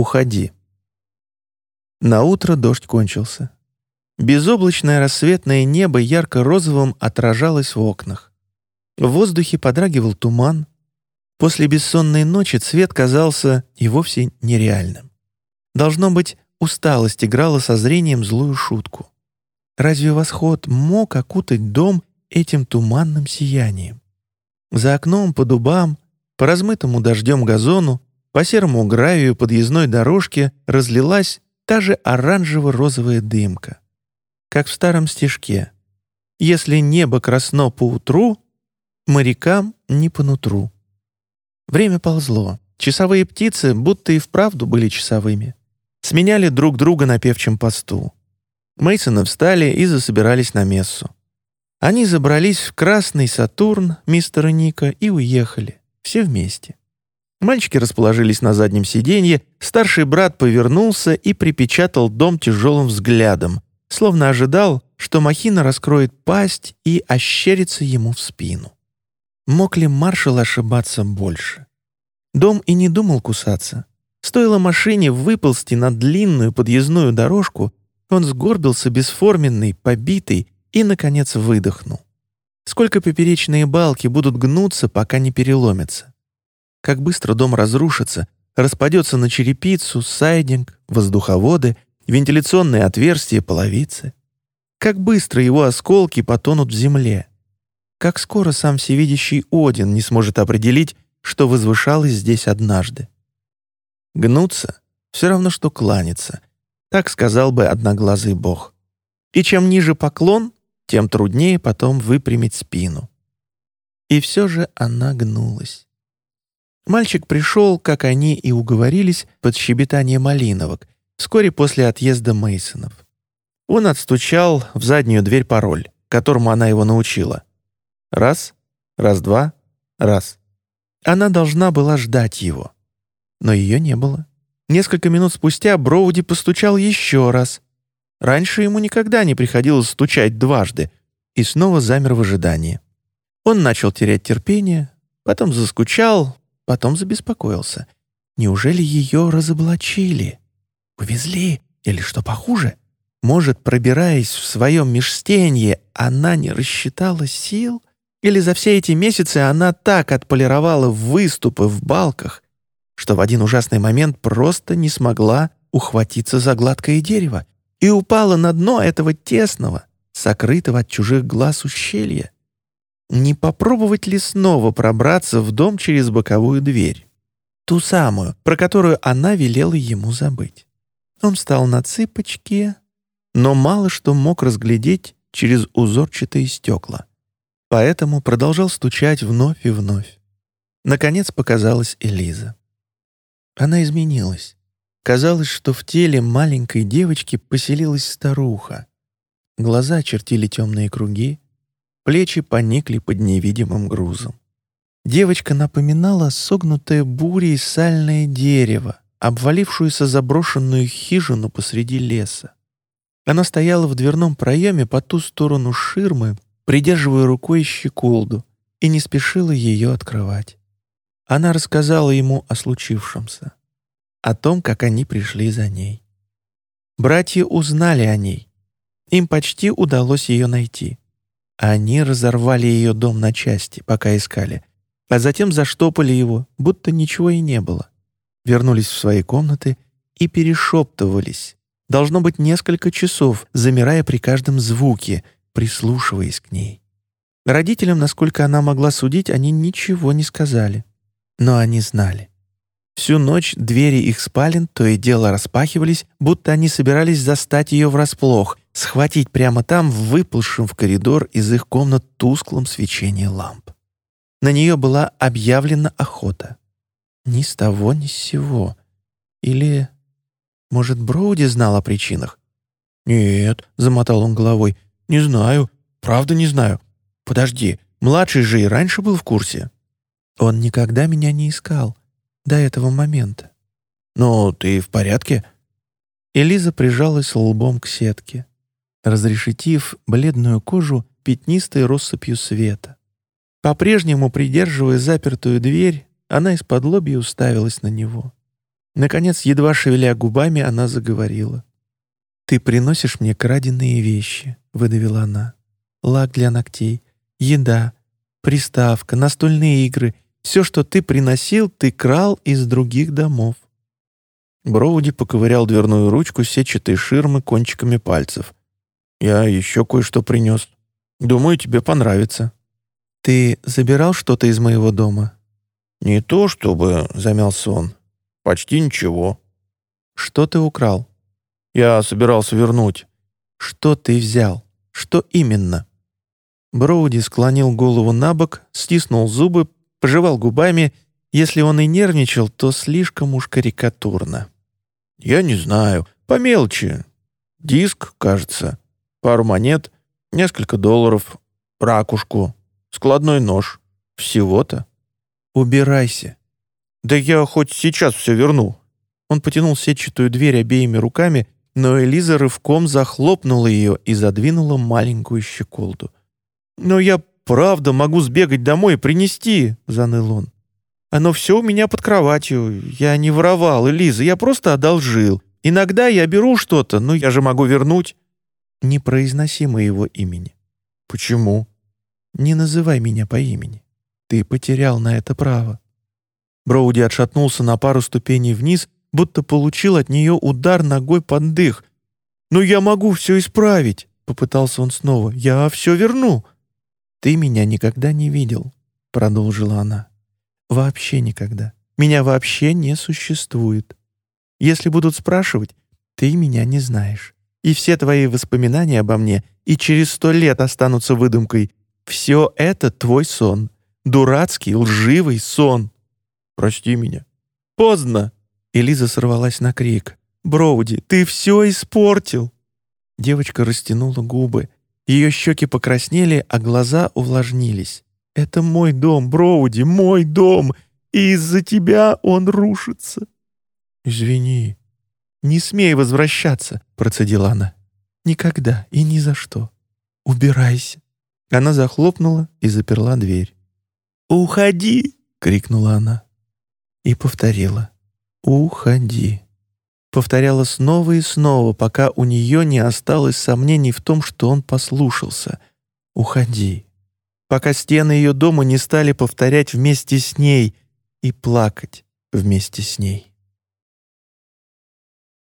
Уходи. На утро дождь кончился. Безоблачное рассветное небо ярко-розовым отражалось в окнах. В воздухе подрагивал туман. После бессонной ночи цвет казался и вовсе нереальным. Должно быть, усталость играла со зрением злую шутку. Разве восход мог окутать дом этим туманным сиянием? За окном по дубам, по размытому дождем газону, по серому гравию подъездной дорожке разлилась та же оранжево-розовая дымка. Как в старом стишке. «Если небо красно по утру, морякам не по нутру». Время ползло. Часовые птицы будто и вправду были часовыми. Сменяли друг друга на певчем посту. Мейсоны встали и засобирались на мессу. Они забрались в красный Сатурн мистера Ника и уехали. Все вместе. Мальчики расположились на заднем сиденье, старший брат повернулся и припечатал дом тяжелым взглядом, словно ожидал, что махина раскроет пасть и ощерится ему в спину. Мог ли маршал ошибаться больше? Дом и не думал кусаться. Стоило машине выползти на длинную подъездную дорожку, он сгорбился бесформенный, побитый и, наконец, выдохнул. Сколько поперечные балки будут гнуться, пока не переломятся? Как быстро дом разрушится, распадется на черепицу, сайдинг, воздуховоды, вентиляционные отверстия, половицы. Как быстро его осколки потонут в земле. Как скоро сам всевидящий Один не сможет определить, что возвышалось здесь однажды. Гнуться — все равно, что кланяться. Так сказал бы одноглазый бог. И чем ниже поклон, тем труднее потом выпрямить спину. И все же она гнулась. Мальчик пришел, как они и уговорились, под щебетание малиновок, вскоре после отъезда Мейсонов. Он отстучал в заднюю дверь пароль, которому она его научила. Раз, раз-два, раз. Она должна была ждать его. Но ее не было. Несколько минут спустя Броуди постучал еще раз. Раньше ему никогда не приходилось стучать дважды, и снова замер в ожидании. Он начал терять терпение, потом заскучал, Потом забеспокоился. Неужели ее разоблачили? Увезли? Или что похуже? Может, пробираясь в своем межстенье, она не рассчитала сил? Или за все эти месяцы она так отполировала выступы в балках, что в один ужасный момент просто не смогла ухватиться за гладкое дерево и упала на дно этого тесного, сокрытого от чужих глаз ущелья? Не попробовать ли снова пробраться в дом через боковую дверь? Ту самую, про которую она велела ему забыть. Он встал на цыпочки, но мало что мог разглядеть через узорчатые стекла. Поэтому продолжал стучать вновь и вновь. Наконец показалась Элиза. Она изменилась. Казалось, что в теле маленькой девочки поселилась старуха. Глаза чертили темные круги, Плечи поникли под невидимым грузом. Девочка напоминала согнутое бурей сальное дерево, обвалившуюся заброшенную хижину посреди леса. Она стояла в дверном проеме по ту сторону ширмы, придерживая рукой щеколду, и не спешила ее открывать. Она рассказала ему о случившемся, о том, как они пришли за ней. Братья узнали о ней. Им почти удалось ее найти. Они разорвали ее дом на части, пока искали, а затем заштопали его, будто ничего и не было. Вернулись в свои комнаты и перешептывались. Должно быть несколько часов, замирая при каждом звуке, прислушиваясь к ней. Родителям, насколько она могла судить, они ничего не сказали. Но они знали. Всю ночь двери их спален то и дело распахивались, будто они собирались застать ее врасплох, схватить прямо там, выплывшем в коридор из их комнат тусклом свечении ламп. На нее была объявлена охота. Ни с того, ни с сего. Или, может, Броуди знал о причинах? «Нет», — замотал он головой, — «не знаю, правда не знаю. Подожди, младший же и раньше был в курсе». «Он никогда меня не искал до этого момента». «Ну, ты в порядке?» Элиза прижалась лбом к сетке разрешетив бледную кожу пятнистой россыпью света. По-прежнему, придерживая запертую дверь, она из-под лобья уставилась на него. Наконец, едва шевеля губами, она заговорила. «Ты приносишь мне краденые вещи», — выдавила она. «Лак для ногтей, еда, приставка, настольные игры. Все, что ты приносил, ты крал из других домов». Броуди поковырял дверную ручку сетчатой ширмы кончиками пальцев. «Я еще кое-что принес. Думаю, тебе понравится». «Ты забирал что-то из моего дома?» «Не то чтобы», — замялся он. «Почти ничего». «Что ты украл?» «Я собирался вернуть». «Что ты взял? Что именно?» Броуди склонил голову на бок, стиснул зубы, пожевал губами. Если он и нервничал, то слишком уж карикатурно. «Я не знаю. По мелочи. Диск, кажется. Пару монет, несколько долларов, ракушку, складной нож. Всего-то». «Убирайся». «Да я хоть сейчас все верну». Он потянул сетчатую дверь обеими руками, но Элиза рывком захлопнула ее и задвинула маленькую щеколду. «Но я правда могу сбегать домой и принести», — заныл он. «Оно все у меня под кроватью. Я не воровал, Элиза, я просто одолжил. Иногда я беру что-то, но я же могу вернуть». «Не произноси моего имени». «Почему?» «Не называй меня по имени. Ты потерял на это право». Броуди отшатнулся на пару ступеней вниз, будто получил от нее удар ногой под дых. «Но я могу все исправить», — попытался он снова. «Я все верну». «Ты меня никогда не видел», — продолжила она. «Вообще никогда. Меня вообще не существует. Если будут спрашивать, ты меня не знаешь. И все твои воспоминания обо мне и через сто лет останутся выдумкой. Все это твой сон. Дурацкий, лживый сон. Прости меня. Поздно. Элиза сорвалась на крик. «Броуди, ты все испортил!» Девочка растянула губы. Ее щеки покраснели, а глаза увлажнились. «Это мой дом, Броуди, мой дом, и из-за тебя он рушится!» «Извини». «Не смей возвращаться», — процедила она. «Никогда и ни за что. Убирайся». Она захлопнула и заперла дверь. «Уходи!» — крикнула она. И повторила. «Уходи». Повторяла снова и снова, пока у нее не осталось сомнений в том, что он послушался. «Уходи». Пока стены ее дома не стали повторять вместе с ней и плакать вместе с ней.